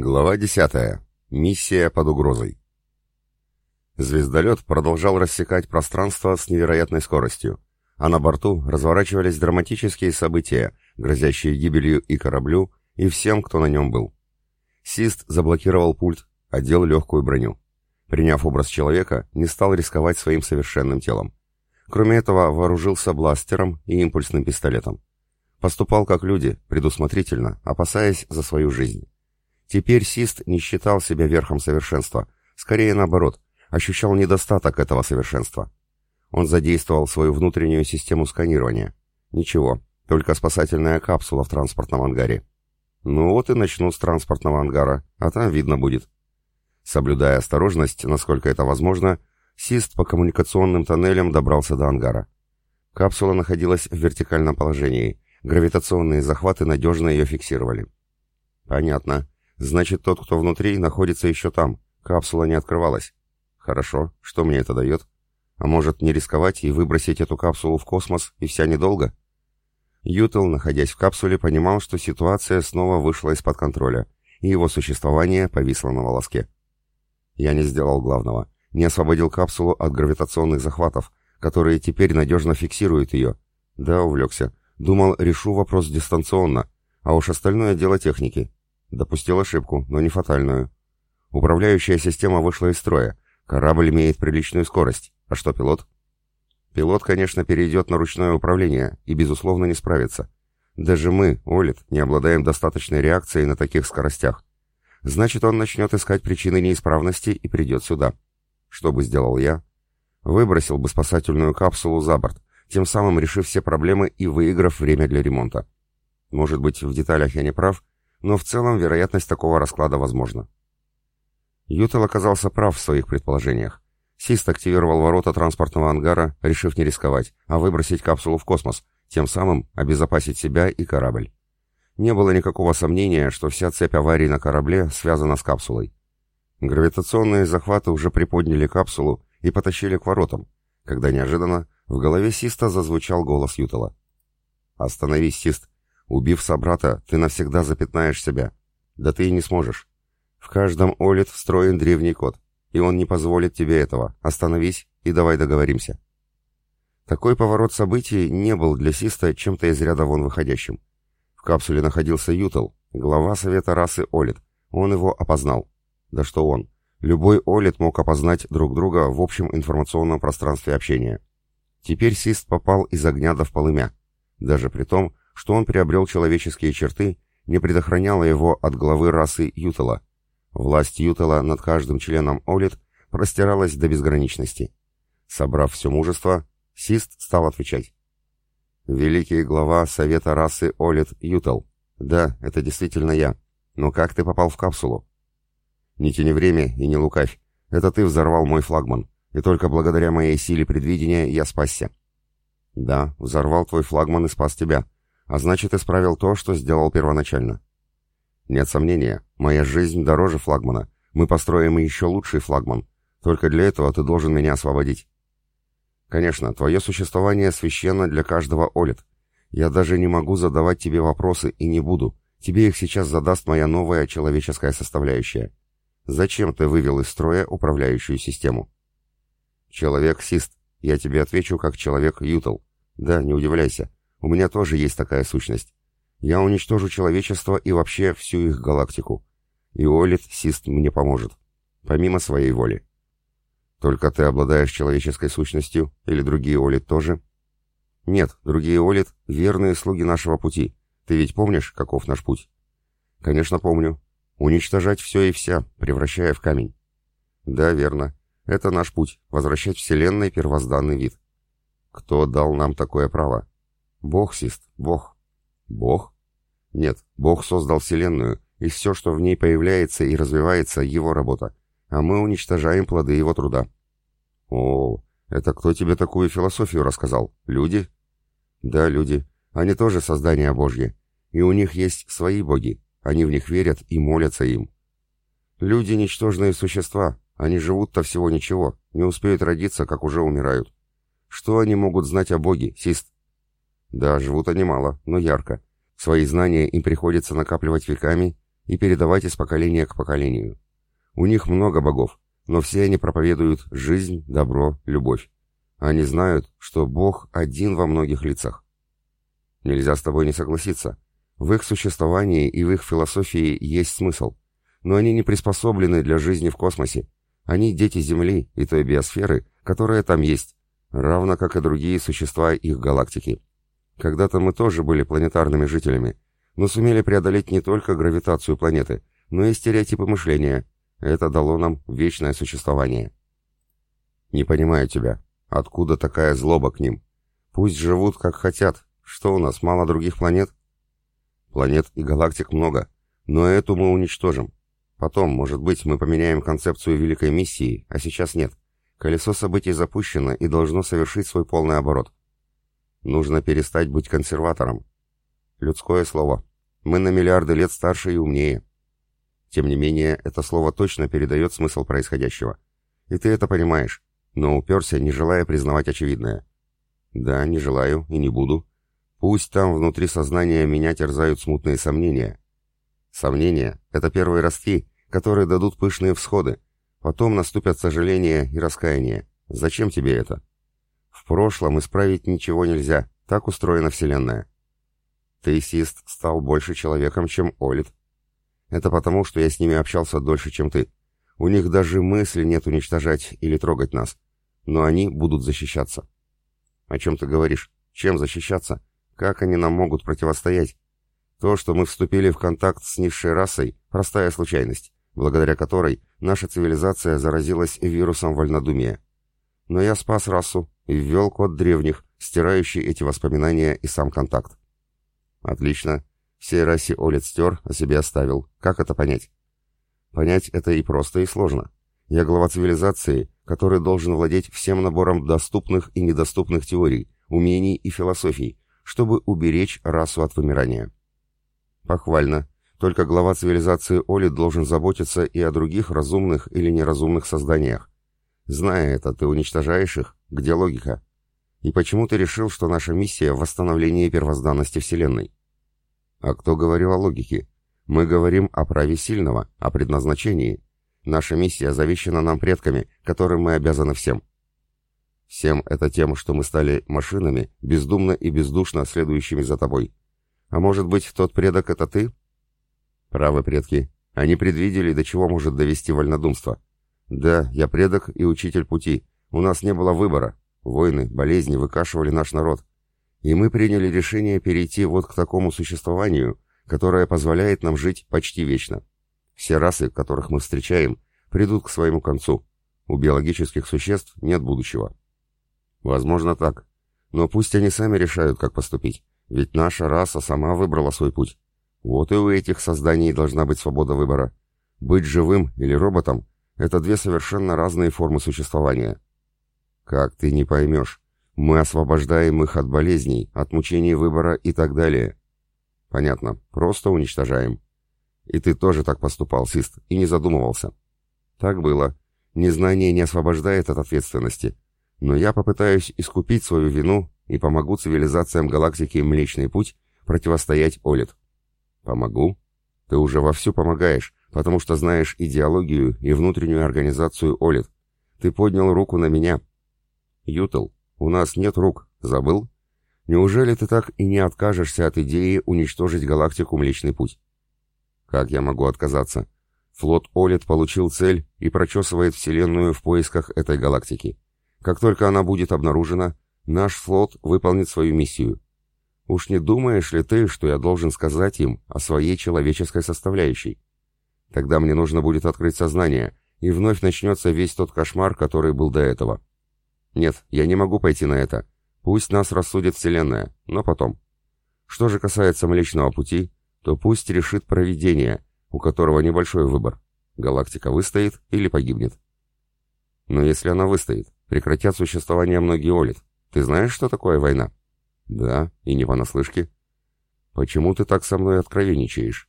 Глава 10. Миссия под угрозой. Звездолет продолжал рассекать пространство с невероятной скоростью, а на борту разворачивались драматические события, грозящие гибелью и кораблю, и всем, кто на нем был. Сист заблокировал пульт, одел легкую броню. Приняв образ человека, не стал рисковать своим совершенным телом. Кроме этого, вооружился бластером и импульсным пистолетом. Поступал как люди, предусмотрительно, опасаясь за свою жизнь. Теперь Сист не считал себя верхом совершенства, скорее наоборот, ощущал недостаток этого совершенства. Он задействовал свою внутреннюю систему сканирования. Ничего, только спасательная капсула в транспортном ангаре. Ну вот и начну с транспортного ангара, а там видно будет. Соблюдая осторожность, насколько это возможно, Сист по коммуникационным тоннелям добрался до ангара. Капсула находилась в вертикальном положении, гравитационные захваты надежно ее фиксировали. Понятно. Значит, тот, кто внутри, находится еще там. Капсула не открывалась. Хорошо. Что мне это дает? А может, не рисковать и выбросить эту капсулу в космос, и вся недолго? Ютел, находясь в капсуле, понимал, что ситуация снова вышла из-под контроля, и его существование повисло на волоске. Я не сделал главного. Не освободил капсулу от гравитационных захватов, которые теперь надежно фиксируют ее. Да, увлекся. Думал, решу вопрос дистанционно, а уж остальное дело техники. Допустил ошибку, но не фатальную. Управляющая система вышла из строя. Корабль имеет приличную скорость. А что пилот? Пилот, конечно, перейдет на ручное управление и, безусловно, не справится. Даже мы, Олит, не обладаем достаточной реакцией на таких скоростях. Значит, он начнет искать причины неисправности и придет сюда. Что бы сделал я? Выбросил бы спасательную капсулу за борт, тем самым решив все проблемы и выиграв время для ремонта. Может быть, в деталях я не прав, но в целом вероятность такого расклада возможна. Ютел оказался прав в своих предположениях. Сист активировал ворота транспортного ангара, решив не рисковать, а выбросить капсулу в космос, тем самым обезопасить себя и корабль. Не было никакого сомнения, что вся цепь аварий на корабле связана с капсулой. Гравитационные захваты уже приподняли капсулу и потащили к воротам, когда неожиданно в голове Систа зазвучал голос Ютела. «Остановись, Сист, Убив собрата, ты навсегда запятнаешь себя. Да ты и не сможешь. В каждом Олит встроен древний код, и он не позволит тебе этого. Остановись и давай договоримся. Такой поворот событий не был для Систа чем-то из ряда вон выходящим. В капсуле находился Ютел, глава совета расы Олит. Он его опознал. Да что он? Любой Олит мог опознать друг друга в общем информационном пространстве общения. Теперь Сист попал из огня до в полымя. Даже при том, что он приобрел человеческие черты, не предохраняло его от главы расы Ютала. Власть Ютала над каждым членом Олит простиралась до безграничности. Собрав все мужество, Сист стал отвечать. «Великий глава Совета расы Олит Ютал. Да, это действительно я. Но как ты попал в капсулу?» «Не тяни время и не лукавь. Это ты взорвал мой флагман, и только благодаря моей силе предвидения я спасся». «Да, взорвал твой флагман и спас тебя», а значит, исправил то, что сделал первоначально. Нет сомнения, моя жизнь дороже флагмана. Мы построим еще лучший флагман. Только для этого ты должен меня освободить. Конечно, твое существование священно для каждого Олит. Я даже не могу задавать тебе вопросы и не буду. Тебе их сейчас задаст моя новая человеческая составляющая. Зачем ты вывел из строя управляющую систему? Человек Сист. Я тебе отвечу как человек Ютл. Да, не удивляйся. У меня тоже есть такая сущность. Я уничтожу человечество и вообще всю их галактику. И Олит Сист мне поможет. Помимо своей воли. Только ты обладаешь человеческой сущностью, или другие Олит тоже? Нет, другие Олит — верные слуги нашего пути. Ты ведь помнишь, каков наш путь? Конечно, помню. Уничтожать все и вся, превращая в камень. Да, верно. Это наш путь — возвращать Вселенной первозданный вид. Кто дал нам такое право? Бог, Сист, Бог. Бог? Нет, Бог создал Вселенную, и все, что в ней появляется и развивается, его работа, а мы уничтожаем плоды его труда. О, это кто тебе такую философию рассказал? Люди? Да, люди. Они тоже создания Божьи, и у них есть свои боги, они в них верят и молятся им. Люди — ничтожные существа, они живут-то всего ничего, не успеют родиться, как уже умирают. Что они могут знать о Боге, Сист? Да, живут они мало, но ярко. Свои знания им приходится накапливать веками, и передавать из поколения к поколению. У них много богов, но все они проповедуют жизнь, добро, любовь. Они знают, что Бог один во многих лицах. Нельзя с тобой не согласиться. В их существовании и в их философии есть смысл. Но они не приспособлены для жизни в космосе. Они дети Земли и той биосферы, которая там есть, равно как и другие существа их галактики. Когда-то мы тоже были планетарными жителями, но сумели преодолеть не только гравитацию планеты, но и стереотипы мышления. Это дало нам вечное существование. Не понимаю тебя. Откуда такая злоба к ним? Пусть живут как хотят. Что у нас, мало других планет? Планет и галактик много, но эту мы уничтожим. Потом, может быть, мы поменяем концепцию великой миссии, а сейчас нет. Колесо событий запущено и должно совершить свой полный оборот. Нужно перестать быть консерватором. Людское слово. Мы на миллиарды лет старше и умнее. Тем не менее, это слово точно передает смысл происходящего. И ты это понимаешь, но уперся, не желая признавать очевидное. Да, не желаю и не буду. Пусть там внутри сознания меня терзают смутные сомнения. Сомнения — это первые ростки, которые дадут пышные всходы. Потом наступят сожаления и раскаяние. Зачем тебе это? В прошлом исправить ничего нельзя, так устроена Вселенная. Теисист стал больше человеком, чем Олит. Это потому, что я с ними общался дольше, чем ты. У них даже мысли нет уничтожать или трогать нас. Но они будут защищаться. О чем ты говоришь? Чем защищаться? Как они нам могут противостоять? То, что мы вступили в контакт с низшей расой, простая случайность, благодаря которой наша цивилизация заразилась вирусом вольнодумия. Но я спас расу и ввел код древних, стирающий эти воспоминания и сам контакт. Отлично. Всей расе Олит стер, а себе оставил. Как это понять? Понять это и просто, и сложно. Я глава цивилизации, который должен владеть всем набором доступных и недоступных теорий, умений и философий, чтобы уберечь расу от вымирания. Похвально. Только глава цивилизации Олит должен заботиться и о других разумных или неразумных созданиях. Зная это, ты уничтожаешь их? Где логика? И почему ты решил, что наша миссия — в восстановлении первозданности Вселенной? А кто говорил о логике? Мы говорим о праве сильного, о предназначении. Наша миссия завещена нам предками, которым мы обязаны всем. Всем это тем, что мы стали машинами, бездумно и бездушно следующими за тобой. А может быть, тот предок — это ты? Правы предки. Они предвидели, до чего может довести вольнодумство. Да, я предок и учитель пути. У нас не было выбора. Войны, болезни выкашивали наш народ. И мы приняли решение перейти вот к такому существованию, которое позволяет нам жить почти вечно. Все расы, которых мы встречаем, придут к своему концу. У биологических существ нет будущего. Возможно так. Но пусть они сами решают, как поступить. Ведь наша раса сама выбрала свой путь. Вот и у этих созданий должна быть свобода выбора. Быть живым или роботом – это две совершенно разные формы существования. Как ты не поймешь? Мы освобождаем их от болезней, от мучений выбора и так далее. Понятно, просто уничтожаем. И ты тоже так поступал, Сист, и не задумывался. Так было. Незнание не освобождает от ответственности. Но я попытаюсь искупить свою вину и помогу цивилизациям галактики Млечный Путь противостоять Олит. Помогу? Ты уже вовсю помогаешь, потому что знаешь идеологию и внутреннюю организацию Олит. Ты поднял руку на меня. Ютел, у нас нет рук. Забыл? Неужели ты так и не откажешься от идеи уничтожить галактику Млечный Путь? Как я могу отказаться? Флот Олит получил цель и прочесывает Вселенную в поисках этой галактики. Как только она будет обнаружена, наш флот выполнит свою миссию. Уж не думаешь ли ты, что я должен сказать им о своей человеческой составляющей? Тогда мне нужно будет открыть сознание, и вновь начнется весь тот кошмар, который был до этого. Нет, я не могу пойти на это. Пусть нас рассудит Вселенная, но потом. Что же касается Млечного Пути, то пусть решит провидение, у которого небольшой выбор. Галактика выстоит или погибнет. Но если она выстоит, прекратят существование многие Олит. Ты знаешь, что такое война? Да, и не понаслышке. Почему ты так со мной откровенничаешь?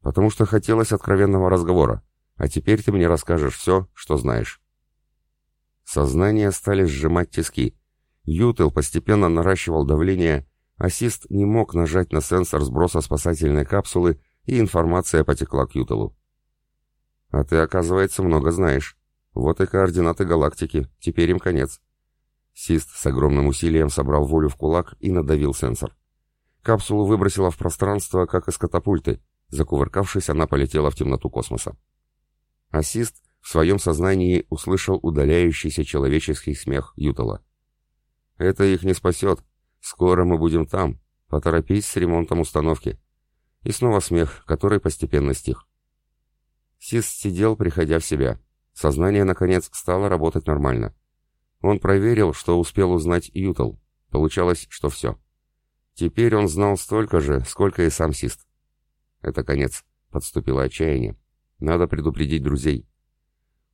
Потому что хотелось откровенного разговора, а теперь ты мне расскажешь все, что знаешь. Сознание стали сжимать тиски. Ютел постепенно наращивал давление, ассист не мог нажать на сенсор сброса спасательной капсулы и информация потекла к Ютелу. «А ты, оказывается, много знаешь. Вот и координаты галактики, теперь им конец». Сист с огромным усилием собрал волю в кулак и надавил сенсор. Капсулу выбросило в пространство, как из катапульты. Закувыркавшись, она полетела в темноту космоса. Ассист в своем сознании услышал удаляющийся человеческий смех Ютала. «Это их не спасет. Скоро мы будем там. Поторопись с ремонтом установки». И снова смех, который постепенно стих. Сис сидел, приходя в себя. Сознание, наконец, стало работать нормально. Он проверил, что успел узнать Ютал. Получалось, что все. Теперь он знал столько же, сколько и сам Сист. Это конец. Подступило отчаяние. Надо предупредить друзей.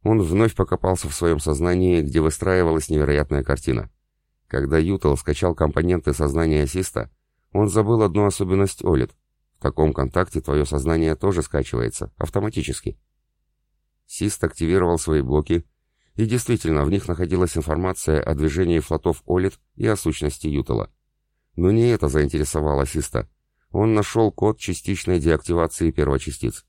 Он вновь покопался в своем сознании, где выстраивалась невероятная картина. Когда Ютал скачал компоненты сознания Систа, он забыл одну особенность Олит. В таком контакте твое сознание тоже скачивается, автоматически. Сист активировал свои блоки, и действительно, в них находилась информация о движении флотов Олит и о сущности Ютала. Но не это заинтересовало Систа. Он нашел код частичной деактивации первочастиц.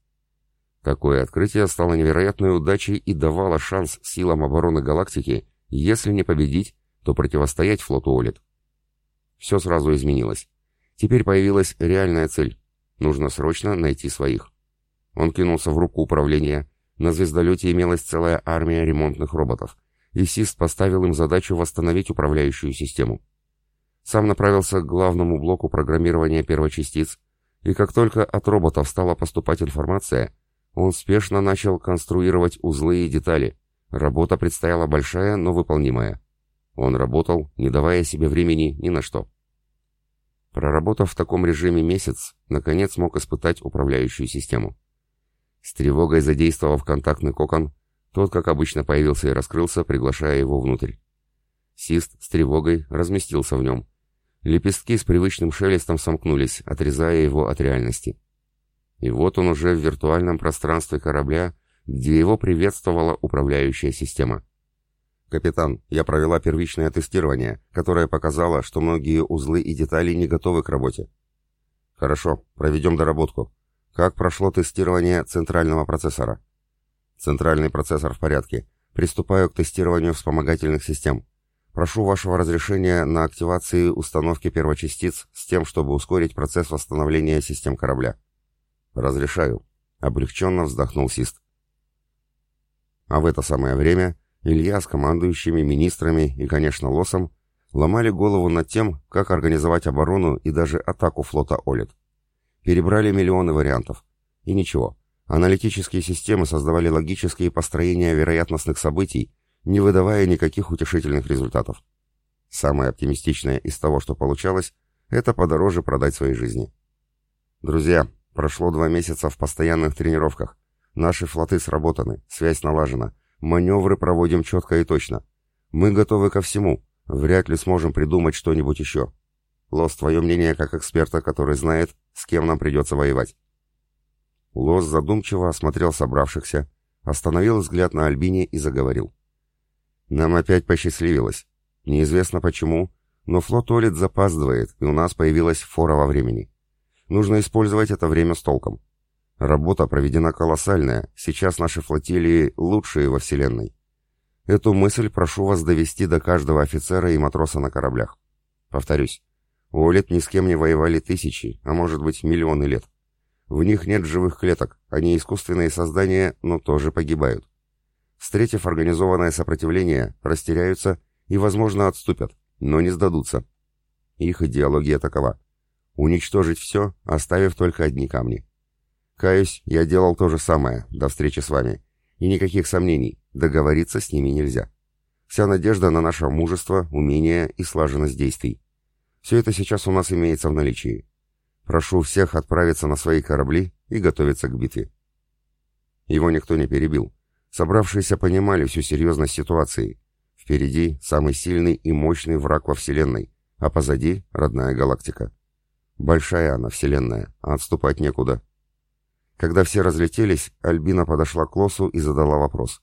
Такое открытие стало невероятной удачей и давало шанс силам обороны галактики, если не победить, то противостоять флоту Олит. Все сразу изменилось. Теперь появилась реальная цель. Нужно срочно найти своих. Он кинулся в руку управления. На звездолете имелась целая армия ремонтных роботов. И Сист поставил им задачу восстановить управляющую систему. Сам направился к главному блоку программирования первочастиц, и как только от роботов стала поступать информация, он спешно начал конструировать узлы и детали. Работа предстояла большая, но выполнимая. Он работал, не давая себе времени ни на что. Проработав в таком режиме месяц, наконец смог испытать управляющую систему. С тревогой задействовав контактный кокон, тот, как обычно, появился и раскрылся, приглашая его внутрь. Сист с тревогой разместился в нем. Лепестки с привычным шелестом сомкнулись, отрезая его от реальности. И вот он уже в виртуальном пространстве корабля, где его приветствовала управляющая система. «Капитан, я провела первичное тестирование, которое показало, что многие узлы и детали не готовы к работе». «Хорошо, проведем доработку. Как прошло тестирование центрального процессора?» «Центральный процессор в порядке. Приступаю к тестированию вспомогательных систем. Прошу вашего разрешения на активации установки первочастиц с тем, чтобы ускорить процесс восстановления систем корабля». «Разрешаю», — облегченно вздохнул Сист. А в это самое время Илья с командующими, министрами и, конечно, Лосом ломали голову над тем, как организовать оборону и даже атаку флота Олит. Перебрали миллионы вариантов. И ничего, аналитические системы создавали логические построения вероятностных событий, не выдавая никаких утешительных результатов. Самое оптимистичное из того, что получалось, это подороже продать свои жизни. Друзья, Прошло два месяца в постоянных тренировках. Наши флоты сработаны, связь налажена. Маневры проводим четко и точно. Мы готовы ко всему. Вряд ли сможем придумать что-нибудь еще. Лос, твое мнение как эксперта, который знает, с кем нам придется воевать. Лос задумчиво осмотрел собравшихся, остановил взгляд на Альбине и заговорил. Нам опять посчастливилось. Неизвестно почему, но флот Олит запаздывает, и у нас появилась фора во времени. Нужно использовать это время с толком. Работа проведена колоссальная, сейчас наши флотилии лучшие во Вселенной. Эту мысль прошу вас довести до каждого офицера и матроса на кораблях. Повторюсь, Уолет ни с кем не воевали тысячи, а может быть миллионы лет. В них нет живых клеток, они искусственные создания, но тоже погибают. Встретив организованное сопротивление, растеряются и, возможно, отступят, но не сдадутся. Их идеология такова. Уничтожить все, оставив только одни камни. Каюсь, я делал то же самое, до встречи с вами. И никаких сомнений, договориться с ними нельзя. Вся надежда на наше мужество, умение и слаженность действий. Все это сейчас у нас имеется в наличии. Прошу всех отправиться на свои корабли и готовиться к битве. Его никто не перебил. Собравшиеся понимали всю серьезность ситуации. Впереди самый сильный и мощный враг во Вселенной, а позади родная галактика. Большая она, вселенная, а отступать некуда. Когда все разлетелись, Альбина подошла к Лосу и задала вопрос.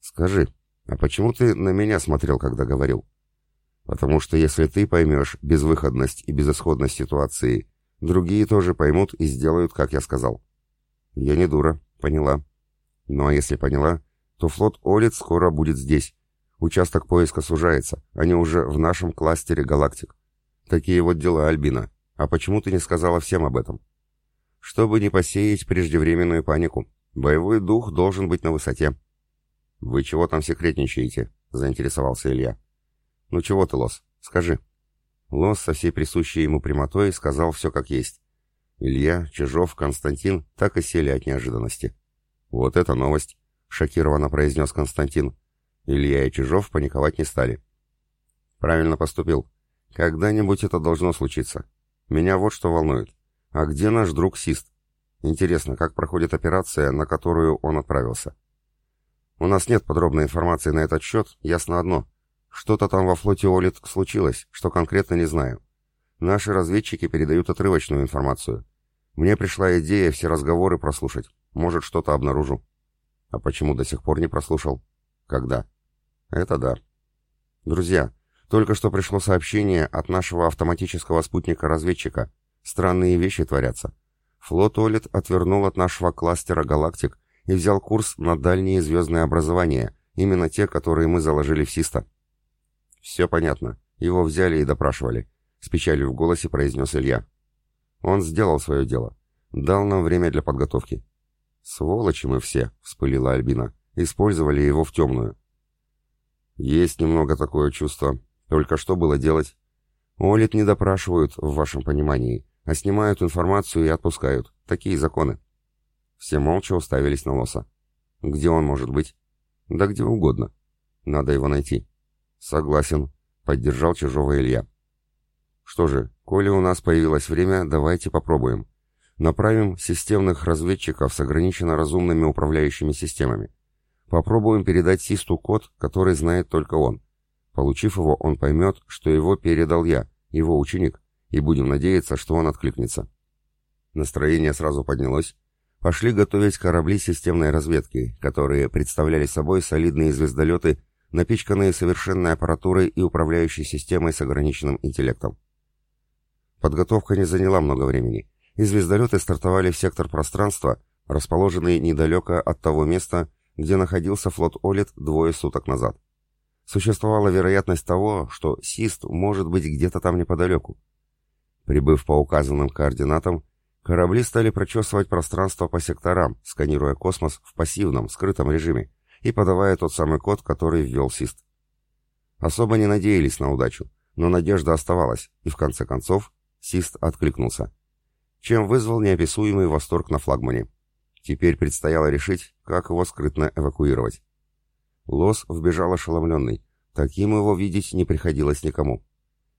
«Скажи, а почему ты на меня смотрел, когда говорил?» «Потому что если ты поймешь безвыходность и безысходность ситуации, Другие тоже поймут и сделают, как я сказал. Я не дура, поняла. Ну а если поняла, то флот Олит скоро будет здесь. Участок поиска сужается, они уже в нашем кластере галактик. Такие вот дела, Альбина. А почему ты не сказала всем об этом? Чтобы не посеять преждевременную панику. Боевой дух должен быть на высоте. Вы чего там секретничаете? Заинтересовался Илья. Ну чего ты, Лос? Скажи. Лос со всей присущей ему прямотой сказал все как есть. Илья, Чижов, Константин так и сели от неожиданности. «Вот это новость!» — шокированно произнес Константин. Илья и Чижов паниковать не стали. «Правильно поступил. Когда-нибудь это должно случиться. Меня вот что волнует. А где наш друг Сист? Интересно, как проходит операция, на которую он отправился?» «У нас нет подробной информации на этот счет, ясно одно. Что-то там во флоте Олит случилось, что конкретно не знаю. Наши разведчики передают отрывочную информацию. Мне пришла идея все разговоры прослушать. Может, что-то обнаружу. А почему до сих пор не прослушал? Когда? Это да. Друзья, только что пришло сообщение от нашего автоматического спутника-разведчика. Странные вещи творятся. Флот Олит отвернул от нашего кластера галактик и взял курс на дальние звездные образования, именно те, которые мы заложили в Систа. Все понятно. Его взяли и допрашивали. С печалью в голосе произнес Илья. Он сделал свое дело. Дал нам время для подготовки. «Сволочи мы все», — вспылила Альбина. «Использовали его в темную». «Есть немного такое чувство. Только что было делать?» «Олит не допрашивают, в вашем понимании, а снимают информацию и отпускают. Такие законы». Все молча уставились на Лоса. «Где он может быть?» «Да где угодно. Надо его найти». «Согласен», — поддержал чужого Илья. «Что же, коли у нас появилось время, давайте попробуем. Направим системных разведчиков с ограниченно разумными управляющими системами. Попробуем передать Систу код, который знает только он. Получив его, он поймет, что его передал я, его ученик, и будем надеяться, что он откликнется». Настроение сразу поднялось. Пошли готовить корабли системной разведки, которые представляли собой солидные звездолеты напичканные совершенной аппаратурой и управляющей системой с ограниченным интеллектом. Подготовка не заняла много времени, и звездолеты стартовали в сектор пространства, расположенный недалеко от того места, где находился флот Олит двое суток назад. Существовала вероятность того, что Сист может быть где-то там неподалеку. Прибыв по указанным координатам, корабли стали прочесывать пространство по секторам, сканируя космос в пассивном, скрытом режиме, и подавая тот самый код, который ввел Сист. Особо не надеялись на удачу, но надежда оставалась, и в конце концов Сист откликнулся. Чем вызвал неописуемый восторг на флагмане. Теперь предстояло решить, как его скрытно эвакуировать. Лос вбежал ошеломленный. Таким его видеть не приходилось никому.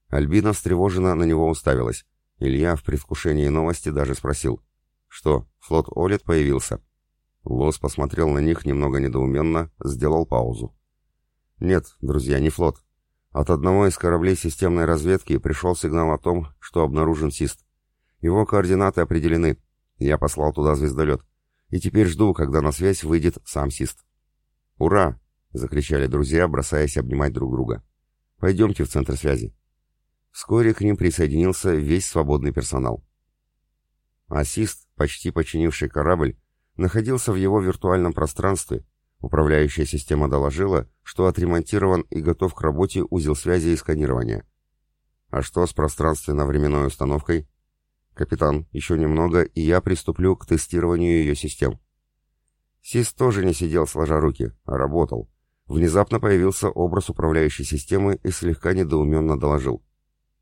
Альбина встревоженно на него уставилась. Илья в предвкушении новости даже спросил. «Что, флот Олет появился?» Лос посмотрел на них немного недоуменно, сделал паузу. «Нет, друзья, не флот. От одного из кораблей системной разведки пришел сигнал о том, что обнаружен Сист. Его координаты определены. Я послал туда звездолет. И теперь жду, когда на связь выйдет сам Сист». «Ура!» — закричали друзья, бросаясь обнимать друг друга. «Пойдемте в центр связи». Вскоре к ним присоединился весь свободный персонал. Ассист, почти починивший корабль, находился в его виртуальном пространстве. Управляющая система доложила, что отремонтирован и готов к работе узел связи и сканирования. А что с пространственно-временной установкой? Капитан, еще немного, и я приступлю к тестированию ее систем. Сис тоже не сидел сложа руки, а работал. Внезапно появился образ управляющей системы и слегка недоуменно доложил.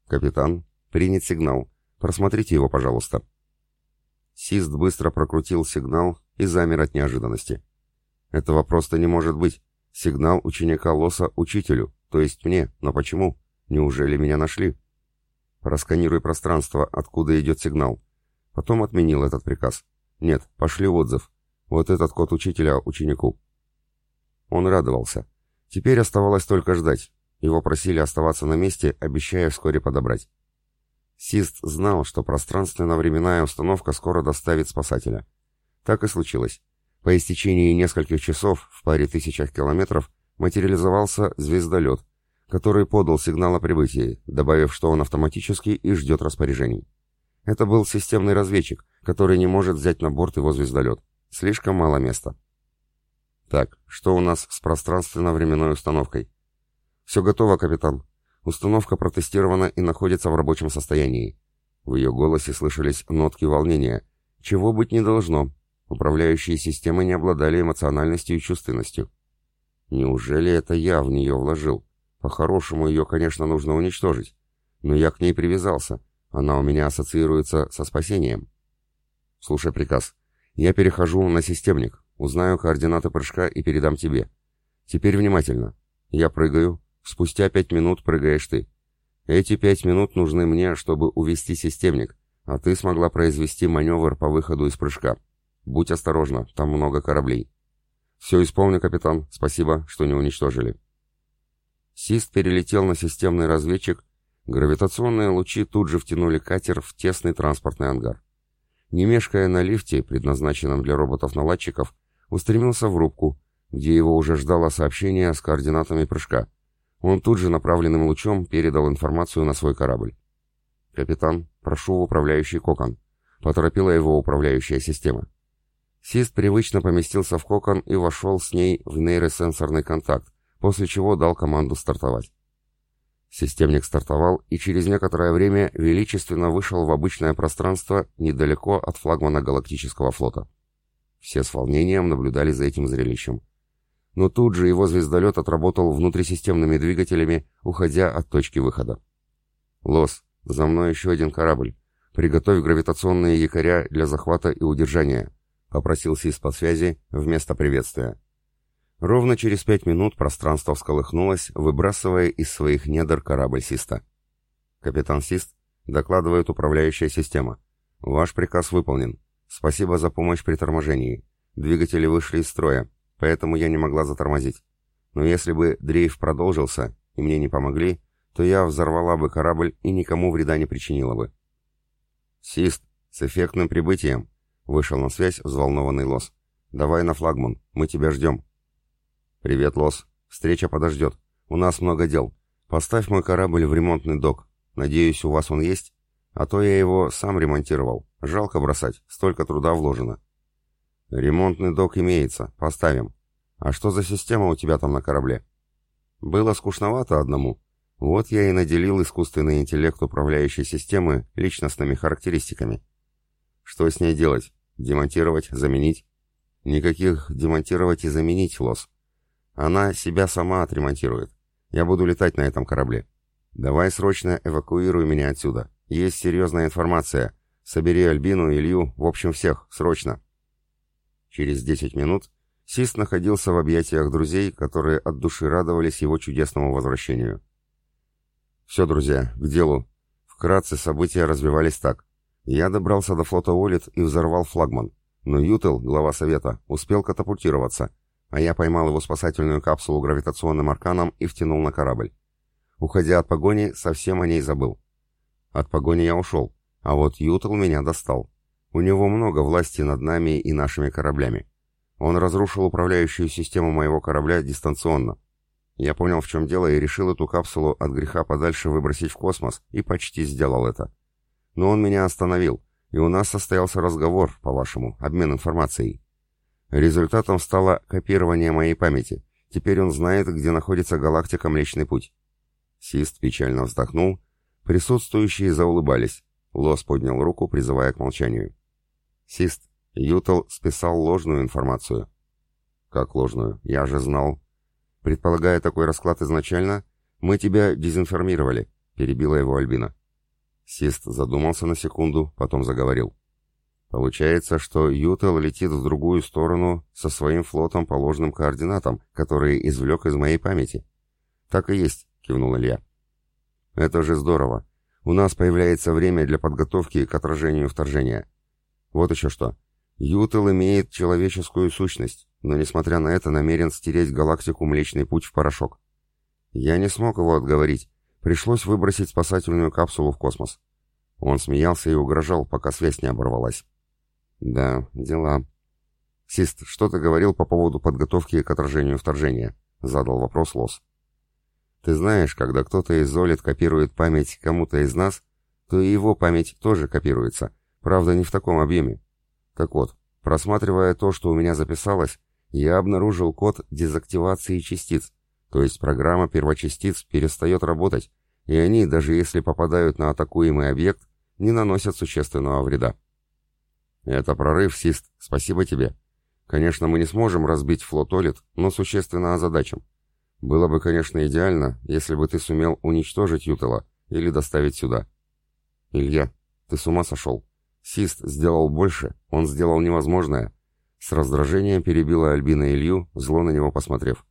«Капитан, принят сигнал. Просмотрите его, пожалуйста». Сист быстро прокрутил сигнал и замер от неожиданности. Этого просто не может быть. Сигнал ученика Лоса учителю, то есть мне. Но почему? Неужели меня нашли? Просканируй пространство, откуда идет сигнал. Потом отменил этот приказ. Нет, пошли отзыв. Вот этот код учителя ученику. Он радовался. Теперь оставалось только ждать. Его просили оставаться на месте, обещая вскоре подобрать. Сист знал, что пространственно-временная установка скоро доставит спасателя. Так и случилось. По истечении нескольких часов в паре тысячах километров материализовался звездолет, который подал сигнал о прибытии, добавив, что он автоматически и ждет распоряжений. Это был системный разведчик, который не может взять на борт его звездолет. Слишком мало места. Так, что у нас с пространственно-временной установкой? Все готово, капитан. Установка протестирована и находится в рабочем состоянии. В ее голосе слышались нотки волнения. Чего быть не должно. Управляющие системы не обладали эмоциональностью и чувственностью. Неужели это я в нее вложил? По-хорошему, ее, конечно, нужно уничтожить. Но я к ней привязался. Она у меня ассоциируется со спасением. Слушай приказ. Я перехожу на системник, узнаю координаты прыжка и передам тебе. Теперь внимательно. Я прыгаю. Спустя пять минут прыгаешь ты. Эти пять минут нужны мне, чтобы увести системник, а ты смогла произвести маневр по выходу из прыжка. Будь осторожна, там много кораблей. Все исполню, капитан. Спасибо, что не уничтожили. Сист перелетел на системный разведчик. Гравитационные лучи тут же втянули катер в тесный транспортный ангар. Не мешкая на лифте, предназначенном для роботов-наладчиков, устремился в рубку, где его уже ждало сообщение с координатами прыжка. Он тут же направленным лучом передал информацию на свой корабль. «Капитан, прошу в управляющий кокон», — поторопила его управляющая система. Сист привычно поместился в кокон и вошел с ней в нейросенсорный контакт, после чего дал команду стартовать. Системник стартовал и через некоторое время величественно вышел в обычное пространство недалеко от флагмана Галактического флота. Все с волнением наблюдали за этим зрелищем. Но тут же его звездолет отработал внутрисистемными двигателями, уходя от точки выхода. «Лос, за мной еще один корабль. Приготовь гравитационные якоря для захвата и удержания», — попросил по связи вместо приветствия. Ровно через пять минут пространство всколыхнулось, выбрасывая из своих недр корабль Систа. «Капитан Сист, докладывает управляющая система. Ваш приказ выполнен. Спасибо за помощь при торможении. Двигатели вышли из строя, поэтому я не могла затормозить. Но если бы дрейф продолжился, и мне не помогли, то я взорвала бы корабль и никому вреда не причинила бы». «Сист, с эффектным прибытием!» — вышел на связь взволнованный Лос. «Давай на флагман, мы тебя ждем». «Привет, Лос. Встреча подождет. У нас много дел. Поставь мой корабль в ремонтный док. Надеюсь, у вас он есть? А то я его сам ремонтировал. Жалко бросать, столько труда вложено». «Ремонтный док имеется. Поставим. А что за система у тебя там на корабле?» «Было скучновато одному. Вот я и наделил искусственный интеллект управляющей системы личностными характеристиками. Что с ней делать? Демонтировать? Заменить?» «Никаких демонтировать и заменить, Лос. Она себя сама отремонтирует. Я буду летать на этом корабле. Давай срочно эвакуируй меня отсюда. Есть серьезная информация. Собери Альбину, Илью, в общем всех, срочно. Через 10 минут Сис находился в объятиях друзей, которые от души радовались его чудесному возвращению. Все, друзья, к делу. Вкратце события развивались так. Я добрался до флота Олит и взорвал флагман, но Ютел, глава совета, успел катапультироваться — а я поймал его спасательную капсулу гравитационным арканом и втянул на корабль. Уходя от погони, совсем о ней забыл. От погони я ушел, а вот Ютл меня достал. У него много власти над нами и нашими кораблями. Он разрушил управляющую систему моего корабля дистанционно. Я понял, в чем дело, и решил эту капсулу от греха подальше выбросить в космос, и почти сделал это. Но он меня остановил, и у нас состоялся разговор, по-вашему, обмен информацией. Результатом стало копирование моей памяти. Теперь он знает, где находится галактика Млечный Путь. Сист печально вздохнул. Присутствующие заулыбались. Лос поднял руку, призывая к молчанию. Сист, Ютал списал ложную информацию. Как ложную? Я же знал. Предполагая такой расклад изначально, мы тебя дезинформировали, перебила его Альбина. Сист задумался на секунду, потом заговорил. Получается, что Ютел летит в другую сторону со своим флотом по ложным координатам, которые извлек из моей памяти. Так и есть, кивнул Илья. Это же здорово. У нас появляется время для подготовки к отражению вторжения. Вот еще что. Ютел имеет человеческую сущность, но несмотря на это намерен стереть галактику Млечный Путь в порошок. Я не смог его отговорить. Пришлось выбросить спасательную капсулу в космос. Он смеялся и угрожал, пока связь не оборвалась. Да, дела. Сист, что ты говорил по поводу подготовки к отражению вторжения? Задал вопрос Лос. Ты знаешь, когда кто-то из Золит копирует память кому-то из нас, то и его память тоже копируется, правда не в таком объеме. Так вот, просматривая то, что у меня записалось, я обнаружил код дезактивации частиц, то есть программа первочастиц перестает работать, и они, даже если попадают на атакуемый объект, не наносят существенного вреда. Это прорыв, Сист, спасибо тебе. Конечно, мы не сможем разбить флот Олит, но существенно озадачим. Было бы, конечно, идеально, если бы ты сумел уничтожить Ютела или доставить сюда. Илья, ты с ума сошел. Сист сделал больше, он сделал невозможное. С раздражением перебила Альбина Илью, зло на него посмотрев.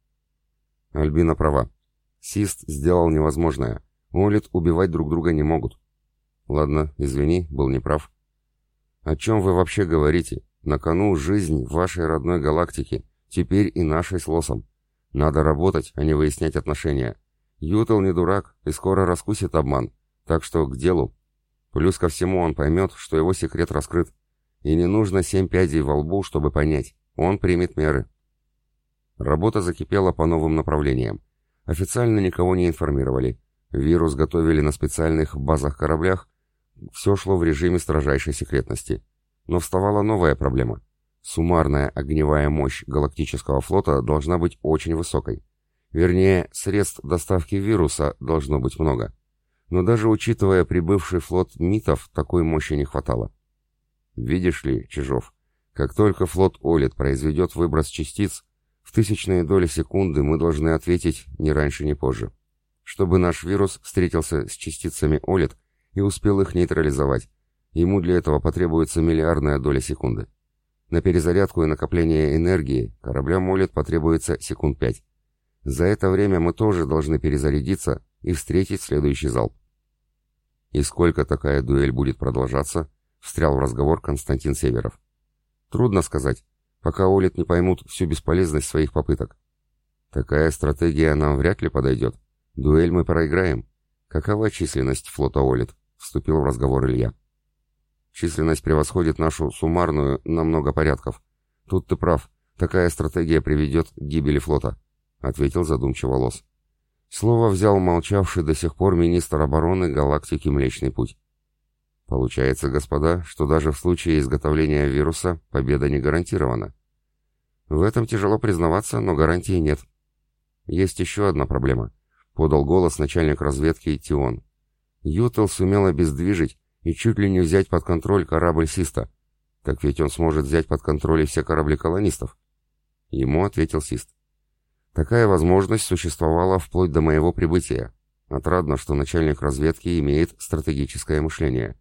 Альбина права. Сист сделал невозможное. Олит убивать друг друга не могут. Ладно, извини, был неправ. О чем вы вообще говорите? На кону жизнь вашей родной галактики, теперь и нашей с Лосом. Надо работать, а не выяснять отношения. Ютел не дурак и скоро раскусит обман, так что к делу. Плюс ко всему он поймет, что его секрет раскрыт. И не нужно семь пядей во лбу, чтобы понять. Он примет меры. Работа закипела по новым направлениям. Официально никого не информировали. Вирус готовили на специальных базах кораблях. Все шло в режиме строжайшей секретности. Но вставала новая проблема. Суммарная огневая мощь галактического флота должна быть очень высокой. Вернее, средств доставки вируса должно быть много но даже учитывая прибывший флот митов, такой мощи не хватало. Видишь ли, Чижов, как только флот Олит произведет выброс частиц, в тысячные доли секунды мы должны ответить ни раньше, ни позже. Чтобы наш вирус встретился с частицами Олит и успел их нейтрализовать, ему для этого потребуется миллиардная доля секунды. На перезарядку и накопление энергии кораблям Олит потребуется секунд пять. За это время мы тоже должны перезарядиться и встретить следующий залп. «И сколько такая дуэль будет продолжаться?» — встрял в разговор Константин Северов. «Трудно сказать, пока Олит не поймут всю бесполезность своих попыток. Такая стратегия нам вряд ли подойдет. Дуэль мы проиграем. Какова численность флота Олит?» — вступил в разговор Илья. «Численность превосходит нашу суммарную на много порядков. Тут ты прав, такая стратегия приведет к гибели флота», — ответил задумчиво Лос. Слово взял молчавший до сих пор министр обороны галактики Млечный Путь. Получается, господа, что даже в случае изготовления вируса победа не гарантирована. В этом тяжело признаваться, но гарантии нет. Есть еще одна проблема, подал голос начальник разведки Тион. Ютел сумел обездвижить и чуть ли не взять под контроль корабль Систа. Так ведь он сможет взять под контроль все корабли колонистов. Ему ответил Сист. Такая возможность существовала вплоть до моего прибытия. Отрадно, что начальник разведки имеет стратегическое мышление.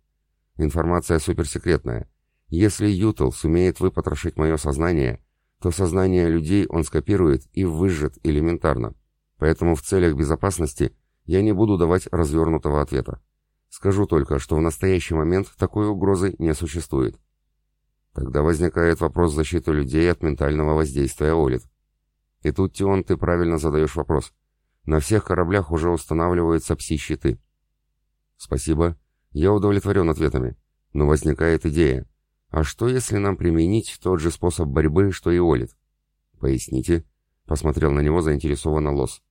Информация суперсекретная. Если Ютл сумеет выпотрошить мое сознание, то сознание людей он скопирует и выжжет элементарно. Поэтому в целях безопасности я не буду давать развернутого ответа. Скажу только, что в настоящий момент такой угрозы не существует. Тогда возникает вопрос защиты людей от ментального воздействия Олит. И тут, Тион, ты правильно задаешь вопрос. На всех кораблях уже устанавливаются пси-щиты. Спасибо. Я удовлетворен ответами. Но возникает идея. А что, если нам применить тот же способ борьбы, что и Олит? Поясните. Посмотрел на него заинтересованно Лос.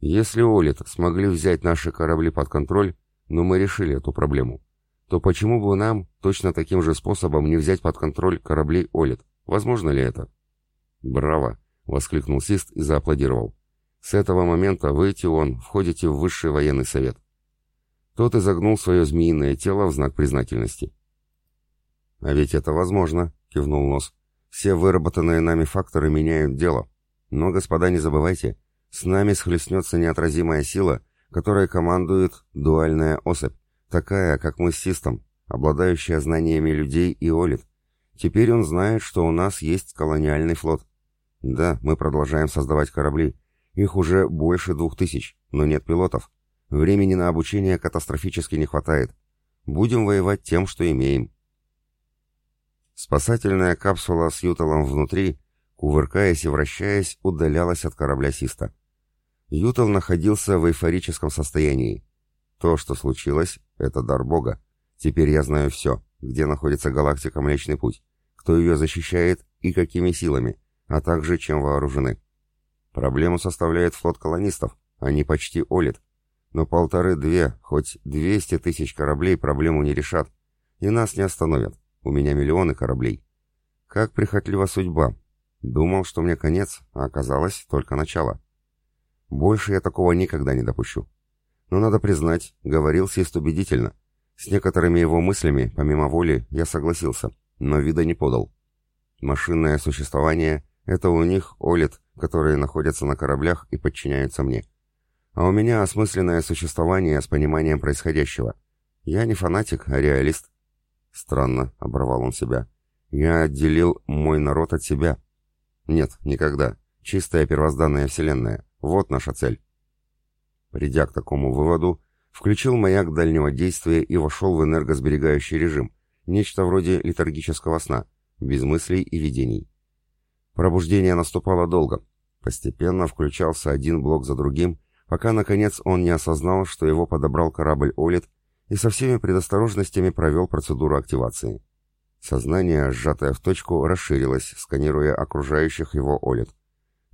Если Олит смогли взять наши корабли под контроль, но мы решили эту проблему, то почему бы нам точно таким же способом не взять под контроль корабли Олит? Возможно ли это? Браво! — воскликнул Сист и зааплодировал. «С этого момента вы, Тион, входите в высший военный совет». Тот изогнул свое змеиное тело в знак признательности. «А ведь это возможно», — кивнул Нос. «Все выработанные нами факторы меняют дело. Но, господа, не забывайте, с нами схлестнется неотразимая сила, которой командует дуальная особь, такая, как мы с Систом, обладающая знаниями людей и Олит. Теперь он знает, что у нас есть колониальный флот». Да, мы продолжаем создавать корабли. Их уже больше двух тысяч, но нет пилотов. Времени на обучение катастрофически не хватает. Будем воевать тем, что имеем. Спасательная капсула с Ютелом внутри, кувыркаясь и вращаясь, удалялась от корабля Систа. Ютел находился в эйфорическом состоянии. То, что случилось, это дар Бога. Теперь я знаю все, где находится галактика Млечный Путь, кто ее защищает и какими силами а также чем вооружены. Проблему составляет флот колонистов, они почти олит. Но полторы-две, хоть двести тысяч кораблей проблему не решат. И нас не остановят. У меня миллионы кораблей. Как прихотлива судьба. Думал, что мне конец, а оказалось только начало. Больше я такого никогда не допущу. Но надо признать, говорил Сист убедительно. С некоторыми его мыслями, помимо воли, я согласился, но вида не подал. Машинное существование — это у них Олит, которые находятся на кораблях и подчиняются мне. А у меня осмысленное существование с пониманием происходящего. Я не фанатик, а реалист. Странно, — оборвал он себя. Я отделил мой народ от себя. Нет, никогда. Чистая первозданная вселенная. Вот наша цель. Придя к такому выводу, включил маяк дальнего действия и вошел в энергосберегающий режим, нечто вроде летаргического сна, без мыслей и видений. Пробуждение наступало долго. Постепенно включался один блок за другим, пока, наконец, он не осознал, что его подобрал корабль «Олит» и со всеми предосторожностями провел процедуру активации. Сознание, сжатое в точку, расширилось, сканируя окружающих его «Олит».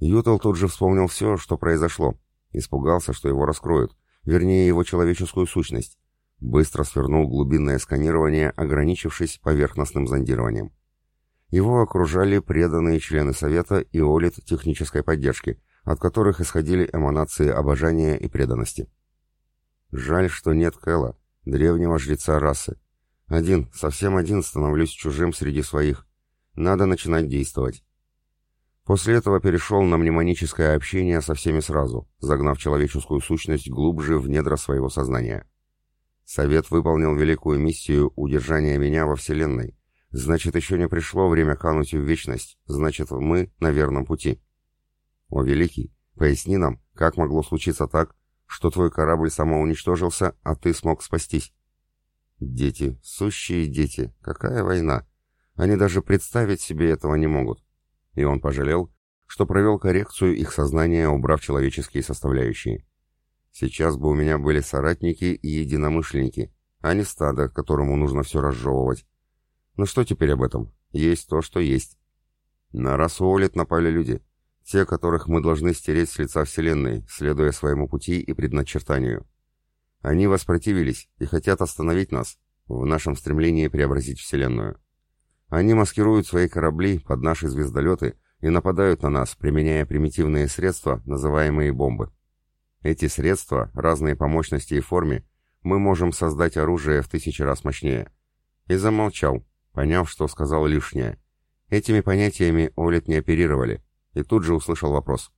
Ютал тут же вспомнил все, что произошло, испугался, что его раскроют, вернее, его человеческую сущность. Быстро свернул глубинное сканирование, ограничившись поверхностным зондированием. Его окружали преданные члены Совета и Олит технической поддержки, от которых исходили эманации обожания и преданности. Жаль, что нет Кэла, древнего жреца расы. Один, совсем один становлюсь чужим среди своих. Надо начинать действовать. После этого перешел на мнемоническое общение со всеми сразу, загнав человеческую сущность глубже в недра своего сознания. Совет выполнил великую миссию удержания меня во Вселенной, Значит, еще не пришло время кануть в вечность. Значит, мы на верном пути. О, Великий, поясни нам, как могло случиться так, что твой корабль самоуничтожился, а ты смог спастись? Дети, сущие дети, какая война? Они даже представить себе этого не могут. И он пожалел, что провел коррекцию их сознания, убрав человеческие составляющие. Сейчас бы у меня были соратники и единомышленники, а не стадо, которому нужно все разжевывать. Ну что теперь об этом? Есть то, что есть. На расу Олит напали люди. Те, которых мы должны стереть с лица Вселенной, следуя своему пути и предначертанию. Они воспротивились и хотят остановить нас в нашем стремлении преобразить Вселенную. Они маскируют свои корабли под наши звездолеты и нападают на нас, применяя примитивные средства, называемые бомбы. Эти средства, разные по мощности и форме, мы можем создать оружие в тысячи раз мощнее. И замолчал, поняв, что сказал лишнее. Этими понятиями Олит не оперировали, и тут же услышал вопрос.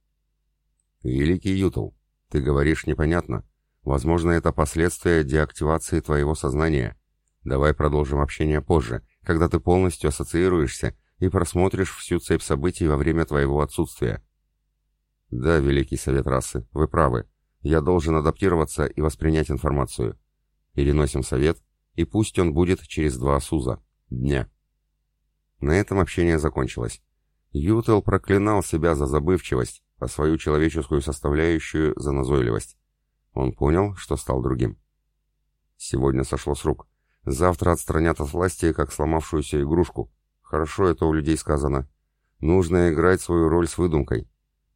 «Великий Ютл, ты говоришь непонятно. Возможно, это последствия деактивации твоего сознания. Давай продолжим общение позже, когда ты полностью ассоциируешься и просмотришь всю цепь событий во время твоего отсутствия». «Да, Великий Совет Расы, вы правы. Я должен адаптироваться и воспринять информацию. Переносим совет, и пусть он будет через два СУЗа» дня. На этом общение закончилось. Ютел проклинал себя за забывчивость, а свою человеческую составляющую за назойливость. Он понял, что стал другим. Сегодня сошло с рук. Завтра отстранят от власти, как сломавшуюся игрушку. Хорошо это у людей сказано. Нужно играть свою роль с выдумкой.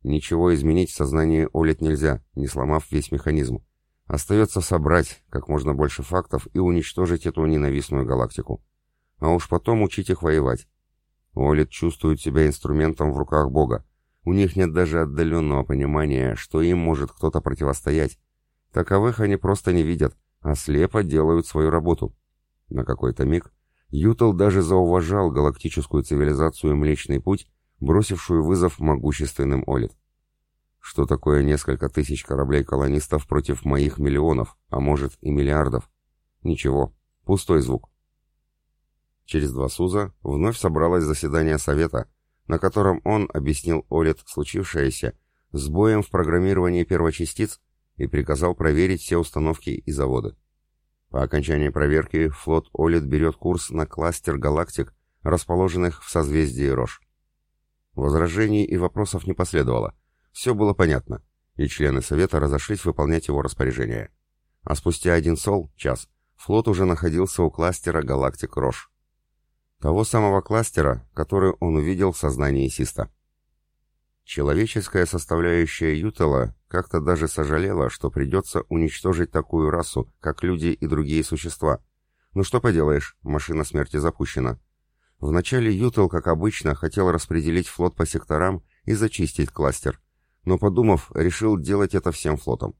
Ничего изменить в сознании Олит нельзя, не сломав весь механизм. Остается собрать как можно больше фактов и уничтожить эту ненавистную галактику а уж потом учить их воевать. Олит чувствует себя инструментом в руках Бога. У них нет даже отдаленного понимания, что им может кто-то противостоять. Таковых они просто не видят, а слепо делают свою работу. На какой-то миг Ютал даже зауважал галактическую цивилизацию Млечный Путь, бросившую вызов могущественным Олит. Что такое несколько тысяч кораблей-колонистов против моих миллионов, а может и миллиардов? Ничего, пустой звук. Через два СУЗа вновь собралось заседание Совета, на котором он объяснил Олет случившееся сбоем в программировании первочастиц и приказал проверить все установки и заводы. По окончании проверки флот Олет берет курс на кластер галактик, расположенных в созвездии Рош. Возражений и вопросов не последовало. Все было понятно, и члены Совета разошлись выполнять его распоряжение. А спустя один сол, час, флот уже находился у кластера галактик Рош. Того самого кластера, который он увидел в сознании Систа. Человеческая составляющая Ютела как-то даже сожалела, что придется уничтожить такую расу, как люди и другие существа. Ну что поделаешь, машина смерти запущена. Вначале Ютел, как обычно, хотел распределить флот по секторам и зачистить кластер, но, подумав, решил делать это всем флотом.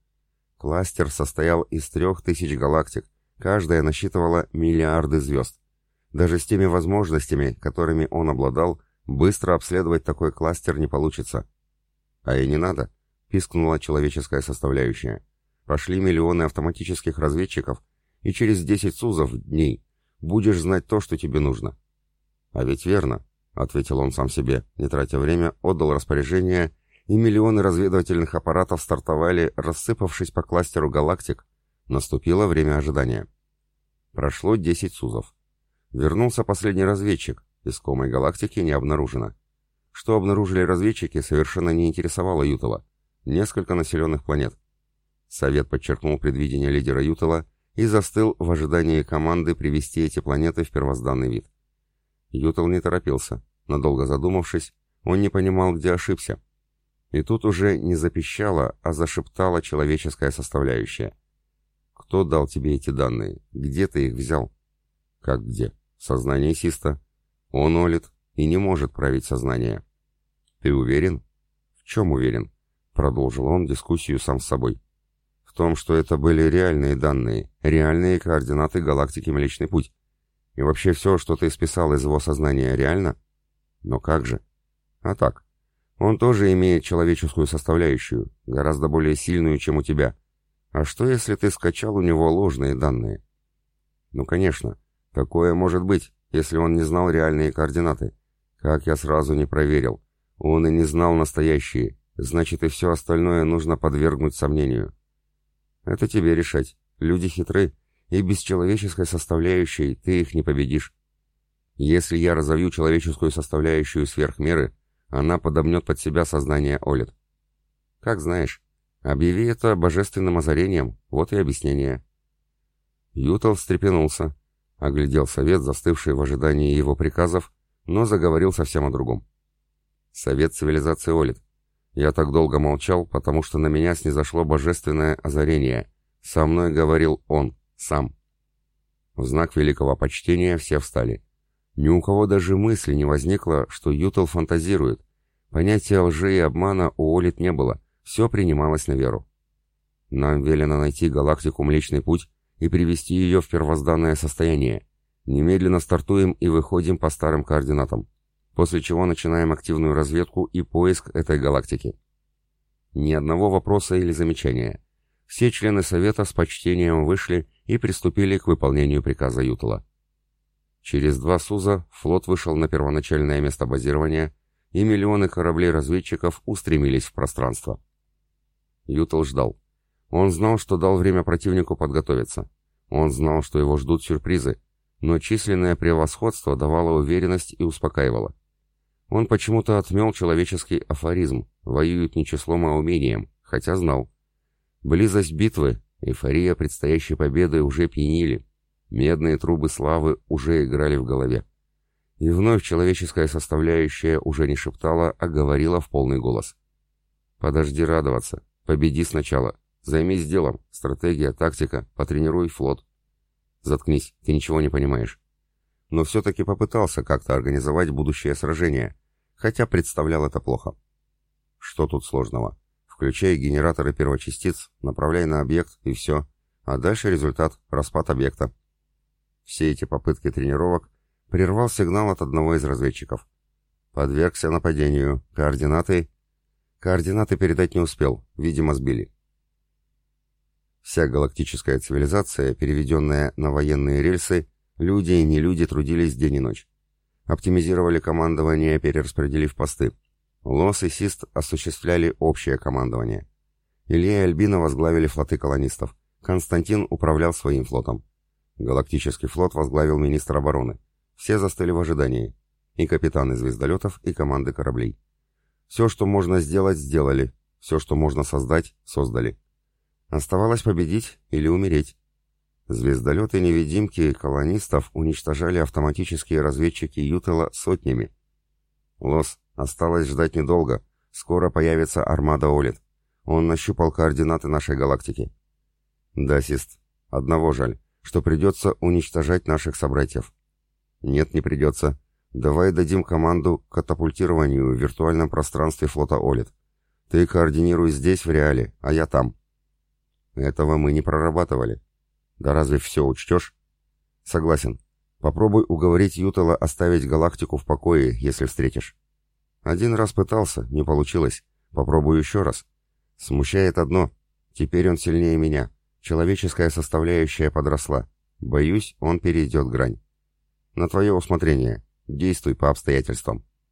Кластер состоял из трех тысяч галактик, каждая насчитывала миллиарды звезд. Даже с теми возможностями, которыми он обладал, Быстро обследовать такой кластер не получится. А и не надо, пискнула человеческая составляющая. Пошли миллионы автоматических разведчиков, и через 10 сузов дней будешь знать то, что тебе нужно. А ведь верно, ответил он сам себе, не тратя время, отдал распоряжение, и миллионы разведывательных аппаратов стартовали, рассыпавшись по кластеру галактик. Наступило время ожидания. Прошло 10 сузов. Вернулся последний разведчик, Искомой галактики не обнаружено. Что обнаружили разведчики, совершенно не интересовало Ютала. Несколько населенных планет. Совет подчеркнул предвидение лидера Ютала и застыл в ожидании команды привести эти планеты в первозданный вид. Ютал не торопился. Надолго задумавшись, он не понимал, где ошибся. И тут уже не запищала, а зашептала человеческая составляющая. «Кто дал тебе эти данные? Где ты их взял?» «Как где?» «В сознании Систа. Он олит и не может править сознание. Ты уверен? В чем уверен? Продолжил он дискуссию сам с собой. В том, что это были реальные данные, реальные координаты галактики Млечный Путь. И вообще все, что ты списал из его сознания, реально? Но как же? А так. Он тоже имеет человеческую составляющую, гораздо более сильную, чем у тебя. А что, если ты скачал у него ложные данные? Ну, конечно, такое может быть, если он не знал реальные координаты? Как я сразу не проверил. Он и не знал настоящие, значит и все остальное нужно подвергнуть сомнению. Это тебе решать. Люди хитры, и без человеческой составляющей ты их не победишь. Если я разовью человеческую составляющую сверх меры, она подомнет под себя сознание Олит. Как знаешь, объяви это божественным озарением, вот и объяснение. Ютал встрепенулся, Оглядел совет, застывший в ожидании его приказов, но заговорил совсем о другом. Совет цивилизации Олит. Я так долго молчал, потому что на меня снизошло божественное озарение. Со мной говорил он, сам. В знак великого почтения все встали. Ни у кого даже мысли не возникло, что Ютел фантазирует. Понятия лжи и обмана у Олит не было, все принималось на веру. Нам велено найти галактику Млечный Путь и привести ее в первозданное состояние. Немедленно стартуем и выходим по старым координатам, после чего начинаем активную разведку и поиск этой галактики. Ни одного вопроса или замечания. Все члены Совета с почтением вышли и приступили к выполнению приказа Ютала. Через два СУЗа флот вышел на первоначальное место базирования, и миллионы кораблей-разведчиков устремились в пространство. Ютал ждал. Он знал, что дал время противнику подготовиться. Он знал, что его ждут сюрпризы, но численное превосходство давало уверенность и успокаивало. Он почему-то отмел человеческий афоризм «воюют не числом, а умением», хотя знал. Близость битвы, эйфория предстоящей победы уже пьянили, медные трубы славы уже играли в голове. И вновь человеческая составляющая уже не шептала, а говорила в полный голос. «Подожди радоваться, победи сначала, Займись делом. Стратегия, тактика, потренируй флот. Заткнись, ты ничего не понимаешь. Но все-таки попытался как-то организовать будущее сражение, хотя представлял это плохо. Что тут сложного? Включай генераторы первочастиц, направляй на объект и все. А дальше результат – распад объекта. Все эти попытки тренировок прервал сигнал от одного из разведчиков. Подвергся нападению. Координаты... Координаты передать не успел, видимо, сбили. Вся галактическая цивилизация, переведенная на военные рельсы, люди и не люди трудились день и ночь. Оптимизировали командование, перераспределив посты. Лос и Сист осуществляли общее командование. Илья и Альбина возглавили флоты колонистов. Константин управлял своим флотом. Галактический флот возглавил министр обороны. Все застыли в ожидании. И капитаны звездолетов, и команды кораблей. Все, что можно сделать, сделали. Все, что можно создать, создали. Оставалось победить или умереть. Звездолеты-невидимки колонистов уничтожали автоматические разведчики Ютела сотнями. Лос, осталось ждать недолго. Скоро появится армада Олит. Он нащупал координаты нашей галактики. Да, Сист, одного жаль, что придется уничтожать наших собратьев. Нет, не придется. Давай дадим команду катапультированию в виртуальном пространстве флота Олит. Ты координируй здесь, в реале, а я там. Этого мы не прорабатывали. Да разве все учтешь? Согласен. Попробуй уговорить Ютала оставить галактику в покое, если встретишь. Один раз пытался, не получилось. Попробую еще раз. Смущает одно. Теперь он сильнее меня. Человеческая составляющая подросла. Боюсь, он перейдет грань. На твое усмотрение. Действуй по обстоятельствам.